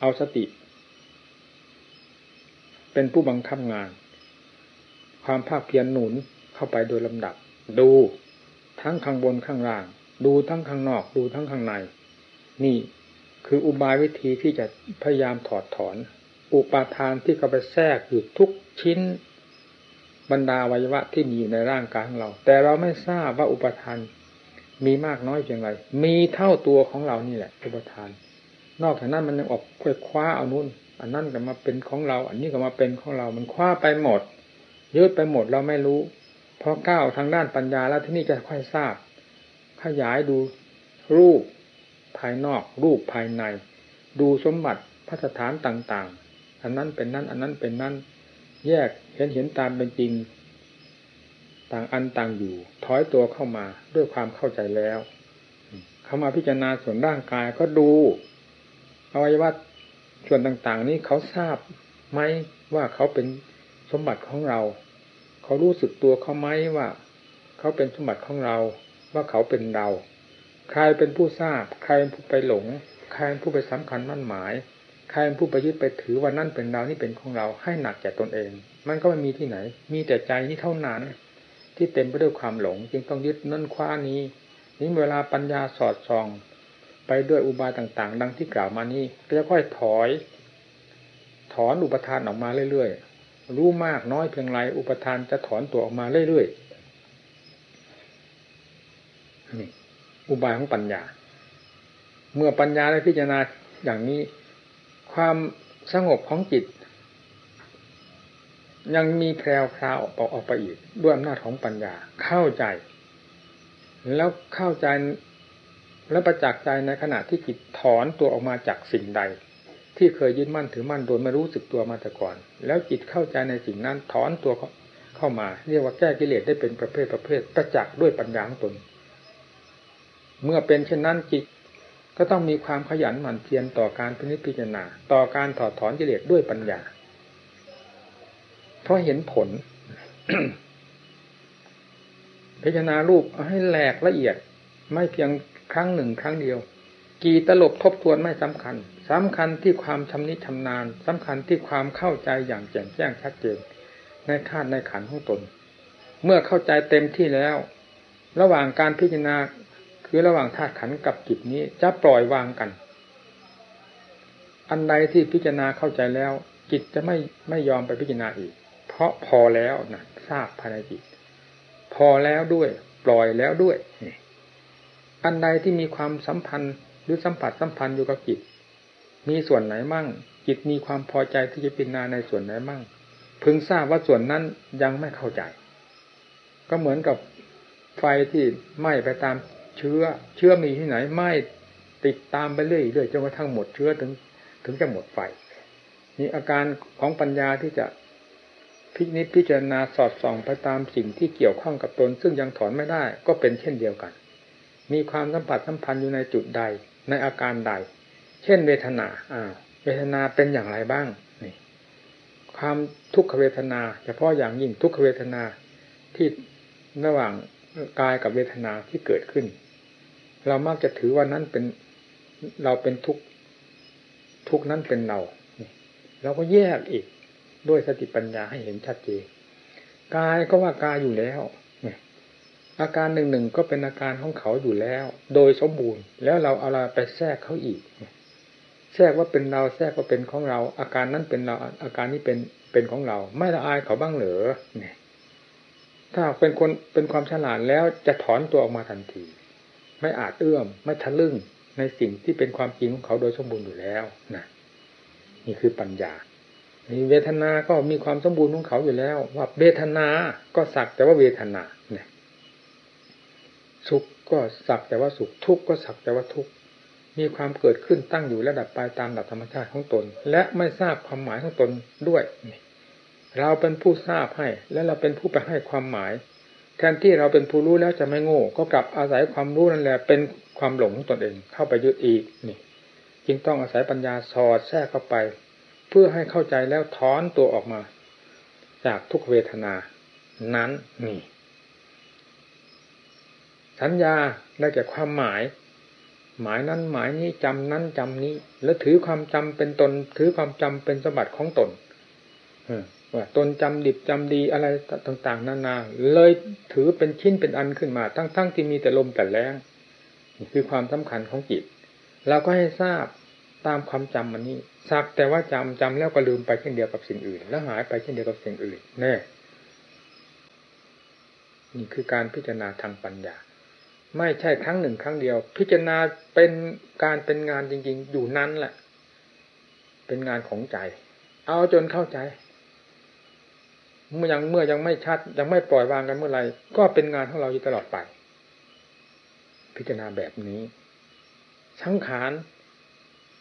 เอาสติ เป็นผู้บังคับงาน ความภาคเพียรหนุนเข้าไปโดยลำดับ ดูทั้งข้างบนข้างล่าง ดูทั้งข้างนอก ดูทั้งข้างใน นี่คืออุบายวิธีที่จะพยายามถอดถอน อุปาทานที่เข้าไปแทรกอยู่ทุกชิ้นบรรดาวัยวะที่มีอยู่ในร่างกายของเรา แต่เราไม่ทราบว่าอุปทานมีมากน้อยเพียงไร มีเท่าตัวของเรานี่แหละ อุปทาน นอกจากนั้นมันยังออกค่อยคว้าเอานุ่นอันนั้นก็มาเป็นของเรา อันนี้ก็มาเป็นของเรา มันคว้าไปหมดยืดไปหมดเราไม่รู้พอก้าวทางด้านปัญญาแล้วที่นี่จะค่อยทราบ ขยายดูรูปภายนอก รูปภายใน ดูสมบัติพระสถานต่างๆ อันนั้นเป็นนั้น อันนั้นเป็นนั้น แยกเห็นเห็นตามเป็นจริง ต่างอันต่างอยู่ ถอยตัวเข้ามาด้วยความเข้าใจแล้ว เข้ามาพิจารณาส่วนร่างกายก็ดู วัยวะส่วนต่างๆ นี้เขาทราบไหมว่าเขาเป็นสมบัติของเรา เขารู้สึกตัวเขาไหมว่า เขาเป็นสมบัติของเรา ว่าเขาเป็นเรา ใครเป็นผู้ทราบ ใครเป็นผู้ไปหลง ใครเป็นผู้ไปสำคัญมั่นหมาย ใครเป็นผู้ไปยึดไปถือว่านั่นเป็นเรานี่เป็นของเรา ให้หนักแก่ตนเอง มันก็ไม่มีที่ไหน มีแต่ใจนี้เท่านั้น ที่เต็มไปด้วยความหลง จึงต้องยึดนั่นคว้านี้ นี้เวลาปัญญาสอดส่อง ไปด้วยอุบายต่าง ๆ ดังที่กล่าวมานี้จะค่อยถอย ถอนอุปทานออกมาเรื่อยๆ รู้มากน้อยเพียงไรอุปทานจะถอนตัวออกมาเรื่อยๆนี่อุบายของปัญญา เมื่อปัญญาได้พิจารณาอย่างนี้ ความสงบของจิต ยังมีแพรวพราวออกไปอีก ด้วยอำนาจของปัญญาเข้าใจ แล้วเข้าใจ และประจักษ์ใจในขณะที่จิตถอนตัวออกมาจากสิ่งใด ที่เคยยึดมั่นถือมั่นโดยไม่รู้สึกตัวมาแต่ก่อน แล้วจิตเข้าใจในสิ่งนั้นถอนตัวเข้ามา เรียกว่าแก้กิเลสได้เป็นประเภทประเภทประจักษ์ด้วยปัญญาของตน เมื่อเป็นเช่นนั้นจิตก็ต้องมีความขยันหมั่นเพียรต่อการพิจารณาต่อการถอดถอนกิเลสด้วยปัญญา เพราะเห็นผล พิจารณารูปให้แหลกละเอียด ไม่เพียง ครั้งหนึ่งครั้งเดียว กี่ตลบทบทวนไม่สำคัญสำคัญที่ความชำนิชำนาญสำคัญที่ความเข้าใจอย่างแจ่มแจ้งชัดเจน ในธาตุในขันของตน เมื่อเข้าใจเต็มที่แล้ว ระหว่างการพิจารณาคือระหว่างธาตุขันกับจิตนี้จะปล่อยวางกัน อันใดที่พิจารณาเข้าใจแล้ว จิตจะไม่ไม่ยอมไปพิจารณาอีก เพราะพอแล้วนะทราบภายในจิต พอแล้วด้วย ปล่อยแล้วด้วย อันใดที่มีความสัมพันธ์หรือสัมผัสสัมพันธ์อยู่กับจิต มีส่วนไหนมั่ง จิตมีความพอใจที่จะพิจารณาในส่วนไหนมั่ง พึงทราบว่าส่วนนั้นยังไม่เข้าใจ ก็เหมือนกับไฟที่ไหม้ไปตามเชื้อ เชื้อมีที่ไหนไหม้ติดตามไปเรื่อยเรื่อยจนกระทั่งหมดเชื้อถึงถึงจะหมดไฟนี่อาการของปัญญาที่จะพิจิตพิจารณาสอดส่องไปตามสิ่งที่เกี่ยวข้องกับตน ซึ่งยังถอนไม่ได้ก็เป็นเช่นเดียวกัน มีความสัมผัสสัมพันธ์อยู่ในจุดใด ในอาการใด เช่นเวทนาอ่าเวทนาเป็นอย่างไรบ้างนี่ความทุกขเวทนา เฉพาะอย่างยิ่งทุกขเวทนาที่ระหว่างกายกับเวทนาที่เกิดขึ้น เรามักจะถือว่านั้นเป็นเราเป็นทุกทุกนั้นเป็นเราเราก็แยกอีกด้วยสติปัญญาให้เห็นชัดเจนกายก็ว่ากายอยู่แล้ว อาการหนึ่งหนึ่งก็เป็นอาการของเขาอยู่แล้ว โดยสมบูรณ์ แล้วเราเอาอะไรไปแทรกเขาอีก แทรกว่าเป็นเราแทรกว่าเป็นของเรา อาการนั้นเป็นเราอาการนี้เป็นเป็นของเรา ไม่ละอายเขาบ้างเหรอเนี่ยถ้าเป็นคนเป็นความฉลาดแล้วจะถอนตัวออกมาทันที ไม่อาจเอื้อมไม่ทะลึ่งในสิ่งที่เป็นความจริงของเขาโดยสมบูรณ์อยู่แล้วนะนี่คือปัญญานี่เวทนา ก็มีความสมบูรณ์ของเขาอยู่แล้ว ว่าเวทนา ก็สักแต่ว่าเวทนาเนี่ย สุขก็สักแต่ว่าสุขทุกข์ก็สักแต่ว่าทุกข์มีความเกิดขึ้นตั้งอยู่ระดับไปตามหลักธรรมชาติของตน และไม่ทราบความหมายของตนด้วย เราเป็นผู้ทราบให้ และเราเป็นผู้ไปให้ความหมายแทนที่เราเป็นผู้รู้แล้วจะไม่โง่ ก็กลับอาศัยความรู้นั่นแหละเป็นความหลงของตนเองเข้าไปยึดอีกนี่จึงต้องอาศัยปัญญาสอดแทรกเข้าไป เพื่อให้เข้าใจแล้วถอนตัวออกมา จากทุกเวทนา นั้นนี่ สัญญาได้แก่ความหมาย หมายนั้นหมายนี้จำนั้นจำนี้ แล้วถือความจำเป็นตน ถือความจำเป็นสมบัติของตนว่าตนจำดิบจำดีอะไรต่างๆ นานา เลยถือเป็นชิ้นเป็นอันขึ้นมา ทั้งๆทที่มีแต่ลมแต่แรงนี่คือความสำคัญของจิตเราก็ให้ทราบตามความจำมันนี้สักแต่ว่าจำจำแล้วก็ลืมไปเช่นเดียวกับสิ่งอื่น แล้วหายไปเช่นเดียวกับสิ่งอื่นแน่นี่คือการพิจารณาทางปัญญา ไม่ใช่ครั้งหนึ่งครั้งเดียว พิจารณาเป็นการเป็นงานจริง ๆ อยู่นั้นแหละ เป็นงานของใจ เอาจนเข้าใจ เมื่อยังเมื่อยังไม่ชัด ยังไม่ปล่อยวางกันเมื่อไหร่ก็เป็นงานของเราอยู่ตลอดไป พิจารณาแบบนี้ สังขาร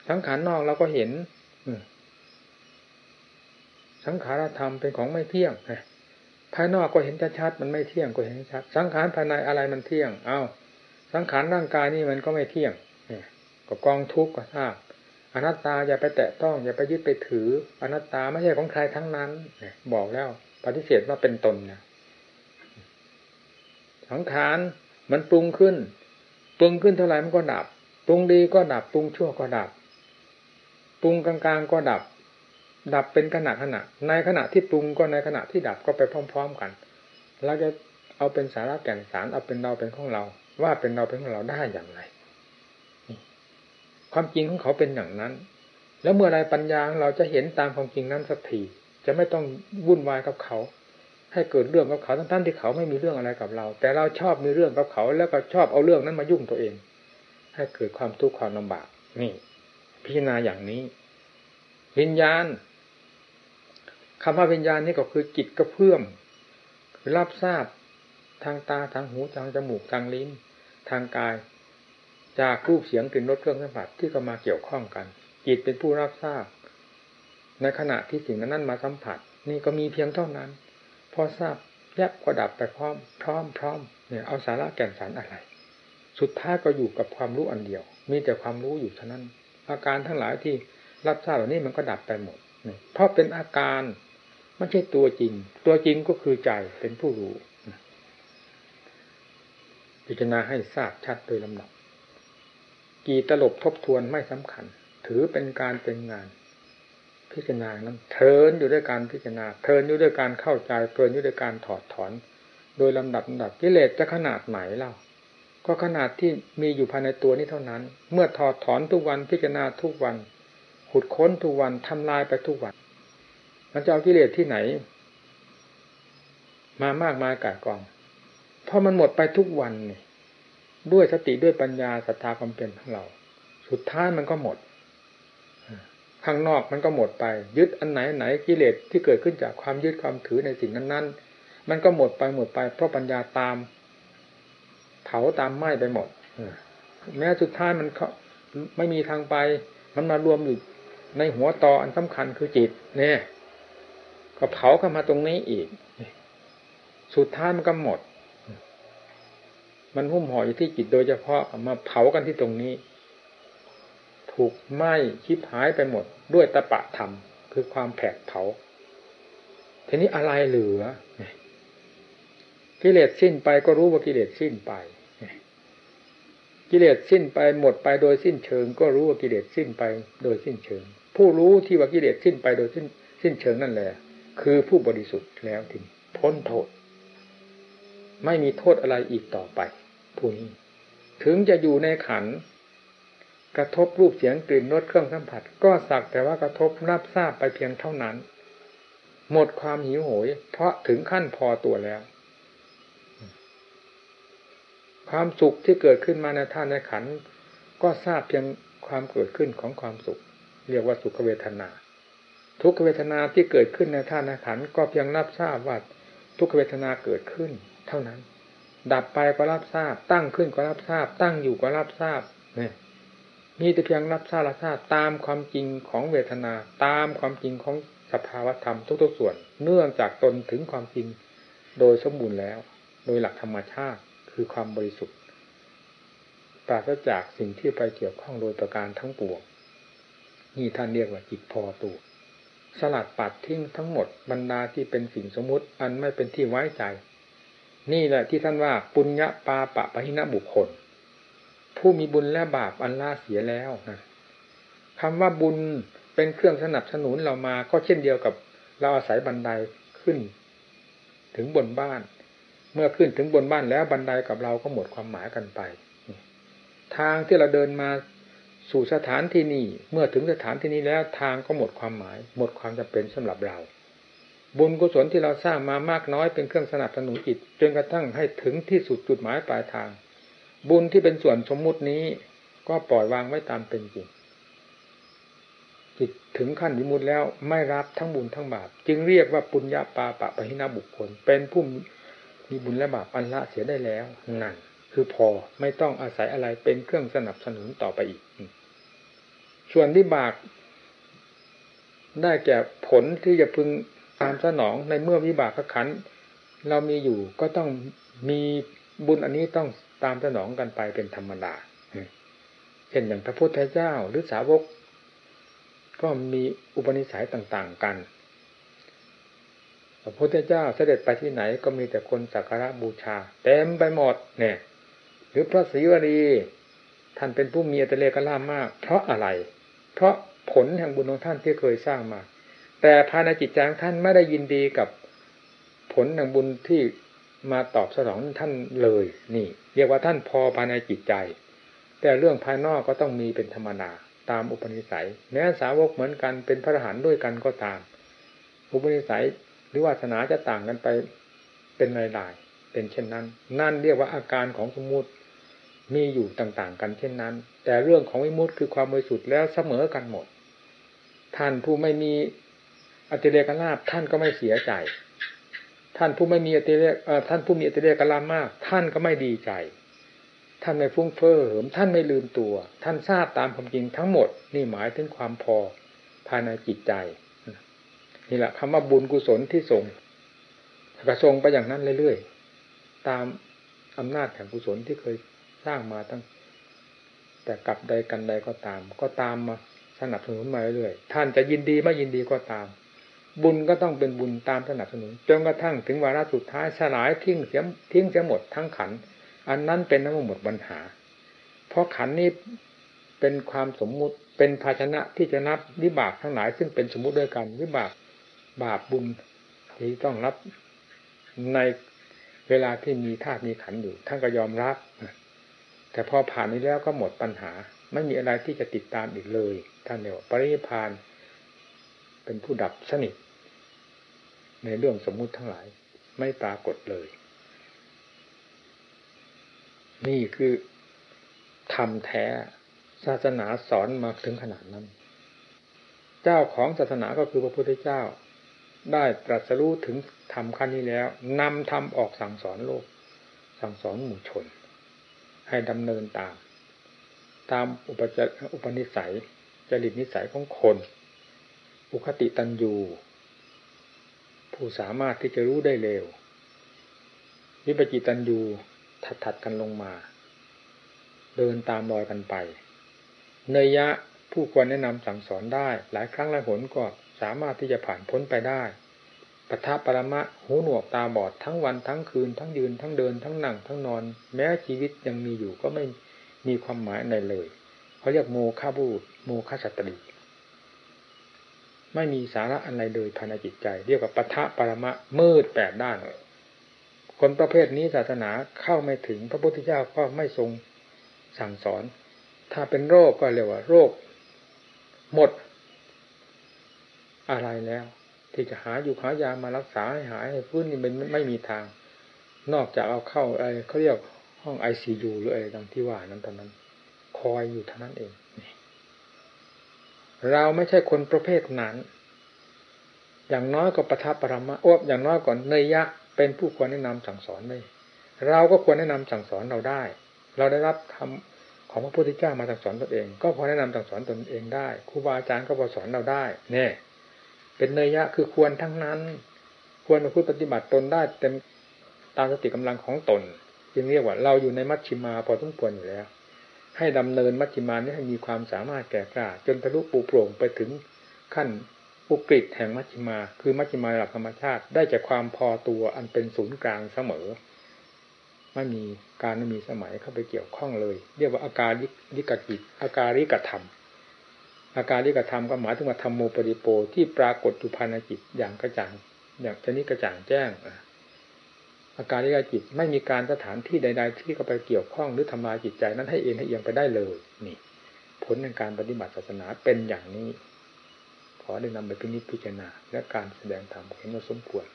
สังขารนอกเราก็เห็นสังขารธรรมเป็นของไม่เที่ยง ภายนอกก็เห็นชัดๆมันไม่เที่ยงก็เห็นชัด สังขารภายในอะไรมันเที่ยง เอา้าสังขารร่างกายนี่มันก็ไม่เที่ยงก็กองทุกข์ก็ทราบอนัตตาอย่าไปแตะต้อง อย่าไปยึดไปถือ อนัตตาไม่ใช่ของใครทั้งนั้นบอกแล้ว ปฏิเสธว่าเป็นตนนะสังขารมันปรุงขึ้น ปรุงขึ้นเท่าไหร่มันก็ดับ ปรุงดีก็ดับ ปรุงชั่วก็ดับ ปรุงกลางๆก็ดับ ดับเป็นขณะขณะ ในขณะที่ปรุงก็ในขณะที่ดับก็ไปพร้อม ๆกัน แล้วจะเอาเป็นสาระแก่นสารเอาเป็นเราเป็นของเรา ว่าเป็นเราเป็นของเราได้อย่างไร ความจริงของเขาเป็นอย่างนั้น แล้วเมื่อไรปัญญาเราจะเห็นตามความจริงนั้นสักทีจะไม่ต้องวุ่นวายกับเขา ให้เกิดเรื่องกับเขาทั้งๆที่เขาไม่มีเรื่องอะไรกับเรา แต่เราชอบมีเรื่องกับเขา แล้วก็ชอบเอาเรื่องนั้นมายุ่งตัวเอง ให้เกิดความทุกข์ความลำบากนี่ พิจารณาอย่างนี้ วิญญาณ คำว่าวิญญาณนี่ก็คือจิตกระเพื่อมคือรับทราบทางตาทางหูทางจมูกทางลิ้น ทางกาย จากรูปเสียงกลิ่นรสเครื่องสัมผัสที่ก็มาเกี่ยวข้องกัน จิตเป็นผู้รับทราบ ในขณะที่สิ่งนั้นมาสัมผัส นี่ก็มีเพียงเท่านั้น พอทราบแยบก็ดับไปพร้อม พร้อมพร้อมเนี่ยเอาสาระแก่นสารอะไร สุดท้ายก็อยู่กับความรู้อันเดียว มีแต่ความรู้อยู่เท่านั้น อาการทั้งหลายที่รับทราบเหล่านี้มันก็ดับไปหมดเพราะเป็นอาการ ไม่ใช่ตัวจริง ตัวจริงก็คือใจเป็นผู้รู้พิจารณาให้ทราบชัดโดยลำดับ กี่ตลบทบทวนไม่สำคัญ ถือเป็นการเป็นงาน พิจารณานั้นเทินอยู่ด้วยการพิจารณาเทินอยู่ด้วยการเข้าใจเทินอยู่ด้วยการถอดถอน โดยลำดับลำดับกิเลสจะขนาดไหนเล่าก็ขนาดที่มีอยู่ภายในตัวนี้เท่านั้น เมื่อถอดถอนทุกวันพิจารณาทุกวัน ขุดค้นทุกวันทำลายไปทุกวัน มันจะเอากิเลสที่ไหน มามากมายกายกอง เพราะมันหมดไปทุกวันนี่ด้วยสติด้วยปัญญาศรัทธาความเป็นของเรา สุดท้ายมันก็หมด ข้างนอกมันก็หมดไป ยึดอันไหนไหนกิเลสที่เกิดขึ้นจากความยึดความถือในสิ่งนั้นๆ มันก็หมดไปหมดไป เพราะปัญญาตาม เผาตามไหม้ไปหมดแม้สุดท้ายมันไม่มีทางไป มันมารวมอยู่ในหัวต่ออันสำคัญคือจิตเนี่ย ก็เผาเข้ามาตรงนี้อีก สุดท้ายมันก็หมด มันหุ้มห่ออยู่ที่จิตโดยเฉพาะมาเผากันที่ตรงนี้ ถูกไหม้ชิบหายไปหมด ด้วยตะปะธรรม คือความแผดเผา ทีนี้อะไรเหลือ กิเลสสิ้นไปก็รู้ว่ากิเลสสิ้นไป กิเลสสิ้นไปหมดไปโดยสิ้นเชิง ก็รู้ว่ากิเลสสิ้นไปโดยสิ้นเชิง ผู้รู้ที่ว่ากิเลสสิ้นไปโดยสิ้นสิ้นเชิงนั่นแหละ คือผู้บริสุทธิ์แล้วถึงพ้นโทษ ไม่มีโทษอะไรอีกต่อไป ผู้นี้ ถึงจะอยู่ในขัน กระทบรูปเสียงกลิ่นรสเครื่องสัมผัส ก็สักแต่ว่ากระทบรับทราบไปเพียงเท่านั้น หมดความหิวโหย เพราะถึงขั้นพอตัวแล้ว ความสุขที่เกิดขึ้นมาในท่านในขัน ก็ทราบเพียงความเกิดขึ้นของความสุข เรียกว่าสุขเวทนา ทุกเวทนาที่เกิดขึ้นในท่านขันก็เพียงรับทราบว่าทุกเวทนาเกิดขึ้น เท่านั้น ดับไปก็รับทราบ ตั้งขึ้นก็รับทราบ ตั้งอยู่ก็รับทราบเนี่ยมีแต่เพียงรับทราบรับทราบตามความจริงของเวทนา ตามความจริงของสภาวธรรมทุกๆส่วน เนื่องจากตนถึงความจริงโดยสมบูรณ์แล้ว โดยหลักธรรมชาติคือความบริสุทธิ์ปราศจากสิ่งที่ไปเกี่ยวข้องโดยประการทั้งปวงนี่ท่านเรียกว่าจิตพอตัว สลัดปัดทิ้งทั้งหมดบรรดาที่เป็นสิ่งสมมุติ อันไม่เป็นที่ไว้ใจ นี่แหละที่ท่านว่าปุญญาปาปะปะหินะบุคคล ผู้มีบุญและบาปอันล่าเสียแล้วนะคำว่าบุญเป็นเครื่องสนับสนุนเรามาก็เช่นเดียวกับเราอาศัยบันไดขึ้น ถึงบนบ้าน เมื่อขึ้นถึงบนบ้านแล้วบันไดกับเราก็หมดความหมายกันไป ทางที่เราเดินมา สู่สถานที่นี้เมื่อถึงสถานที่นี้แล้วทางก็หมดความหมาย หมดความจำเป็นสำหรับเรา บุญกุศลที่เราสร้างมามากน้อยเป็นเครื่องสนับสนุนจิตจนกระทั่งให้ถึงที่สุดจุดหมายปลายทาง บุญที่เป็นส่วนสมมุตินี้ก็ปล่อยวางไว้ตามเป็นจริงจิตถึงขั้นวิมุตแล้วไม่รับทั้งบุญทั้งบาปจึงเรียกว่าปุญญาปาปะปะหินาบุคคล เป็นผู้มีบุญและบาปอันละเสียได้แล้วนั่น คือพอไม่ต้องอาศัยอะไรเป็นเครื่องสนับสนุนต่อไปอีก ส่วนที่บาก ได้แก่ผลที่จะพึงตามสนองในเมื่อวิบากขันเรามีอยู่ก็ต้องมีบุญอันนี้ต้องตามสนองกันไปเป็นธรรมดาเช่นอย่างพระพุทธเจ้าหรือสาวก ก็มีอุปนิสัยต่าง ๆ กัน พระพุทธเจ้าเสด็จไปที่ไหนก็มีแต่คนสักการะบูชาเต็มไปหมดเนี่ย รือพระศรีวลีท่านเป็นผู้มีอัตเลกล่ามาก เพราะอะไร เพราะผลแห่งบุญของท่านที่เคยสร้างมา แต่ภายในจิตใจของท่านไม่ได้ยินดีกับผลแห่งบุญที่มาตอบสนองท่านเลย นี่ เรียกว่าท่านพอภายในจิตใจ แต่เรื่องภายนอกก็ต้องมีเป็นธรรมดาตามอุปนิสัย แม้สาวกเหมือนกันเป็นพระอรหันต์ด้วยกันก็ตาม อุปนิสัยหรือวาสนาจะต่างกันไปเป็นหลายๆเป็นเช่นนั้น นั่นเรียกว่าอาการของสมมุติ มีอยู่ต่างๆ กันเช่นนั้น แต่เรื่องของวิมุตติคือความบริสุทธิ์แล้วเสมอกันหมด ท่านผู้ไม่มีอติเรกลาภท่านก็ไม่เสียใจ ท่านผู้ไม่มีอติเรกท่านผู้มีอติเรกลามาก ท่านก็ไม่ดีใจ ท่านไม่ฟุ้งเฟ้อเหิมท่านไม่ลืมตัว ท่านทราบตามความจริงทั้งหมด นี่หมายถึงความพอภายในจิตใจนี่แหละคำว่าบุญกุศลที่ส่งกระทรงไปอย่างนั้นเรื่อยๆตามอำนาจแห่งกุศลที่เคย สร้างมาตั้ง แต่กลับใดกันใดก็ตาม ก็ตามมาสนับสนุนมาเรื่อยๆท่านจะยินดีไม่ยินดีก็ตาม บุญก็ต้องเป็นบุญตามสนับสนุนจนกระทั่งถึงวาระสุดท้ายสลายทิ้งเสียทิ้งเสียหมดทั้งขัน อันนั้นเป็นน้ำหมดปัญหา เพราะขันนี้เป็นความสมมุติเป็นภาชนะที่จะนับวิบากทั้งหลาย ซึ่งเป็นสมมุติด้วยกันวิบากบาปบุญที่ต้องรับในเวลาที่มีธาตุมีขันอยู่ท่านก็ยอมรับ แต่พอผ่านนี้แล้วก็หมดปัญหา ไม่มีอะไรที่จะติดตามอีกเลย ท่านเรียวปริพานเป็นผู้ดับสนิท ในเรื่องสมมุติทั้งหลาย ไม่ปรากฏเลย นี่คือทำแท้ศาสนาสอนมาถึงขนาดนั้น เจ้าของศาสนาก็คือพระพุทธเจ้า ได้ตรัสรู้ถึงทำขั้นนี้แล้วนำทำออกสั่งสอนโลก สั่งสอนหมู่ชน ให้ดำเนินตาม ตามอุปจอุปนิสัย จริตนิสัยของคน อุคติตันยูผู้สามารถที่จะรู้ได้เร็ว วิปจิตันยูถัดถัดกันลงมา เดินตามรอยกันไป เนยยะผู้ควรแนะนำสั่งสอนได้ หลายครั้งหลายหนก็สามารถที่จะผ่านพ้นไปได้ ปทาปรมะหูหนวกตาบอดทั้งวันทั้งคืน ทั้งยืนทั้งเดินทั้งนั่งทั้งนอน แม้ชีวิตยังมีอยู่ก็ไม่มีความหมายในเลยเขาเรียกโมฆะบูดโมฆะสตรี ไม่มีสาระอะไรเลยภายในจิตใจ เรียกว่าปทะปรมะมืดแปดด้านคนประเภทนี้ศาสนาเข้าไม่ถึงพระพุทธเจ้าก็ไม่ทรงสั่งสอน ถ้าเป็นโรคก็เรียกว่า โรค หมด อะไรแล้ว ที่จะหาอยู่หายามารักษาให้หายให้ฟื้นนี่มันไม่มีทาง นอกจากเอาเข้าอะไรเขาเรียกห้องไอซียูหรืออะไรดังที่ว่านั้นตอนนั้น คอยอยู่เท่านั้นเองเราไม่ใช่คนประเภทนั้น อย่างน้อยก็ประทับปรมาโอ้อย่างน้อยก่อนเนยยะเป็นผู้ควรแนะนำสั่งสอนได้เราก็ควรแนะนำสั่งสอนเราได้ เราได้รับคำของพระพุทธเจ้ามาสั่งสอนตนเอง ก็พอแนะนำสั่งสอนตนเองได้ครูบาอาจารย์ก็พอสอนเราได้ เนี่ย เป็นเนยยะคือควรทั้งนั้น ควรพูดปฏิบัติตนได้เต็มตามสติกำลังของตนจึงเรียกว่าเราอยู่ในมัชชิมาพอทุกควรอยู่แล้ว ให้ดำเนินมัชชิมานี้ให้มีความสามารถแก่กล้าจนทะลุปูโปร่งไปถึงขั้นอุกฤษแห่งมัชชิมา คือมัชชิมาหลักธรรมชาติ ได้จากความพอตัวอันเป็นศูนย์กลางเสมอ ไม่มีการไม่มีสมัยเข้าไปเกี่ยวข้องเลย เรียกว่าอาการลิกกิจอาการิกธรรม อาการลิกธรรมก็หมายถึงว่าธรรมโมปริโปที่ปรากฏอยู่ภายในจิตอย่างกระจ่างอย่างชนิดกระจ่างแจ้งอาการลิกจิตไม่มีการสถานที่ใด ๆ ที่เข้าไปเกี่ยวข้องหรือทำลายจิตใจนั้นให้เอ็นให้เอียงไปได้เลยนี่ผลในการปฏิบัติศาสนาเป็นอย่างนี้ ขอได้นำไปพินิจพิจารณาและการแสดงธรรมเห็นว่าสมควร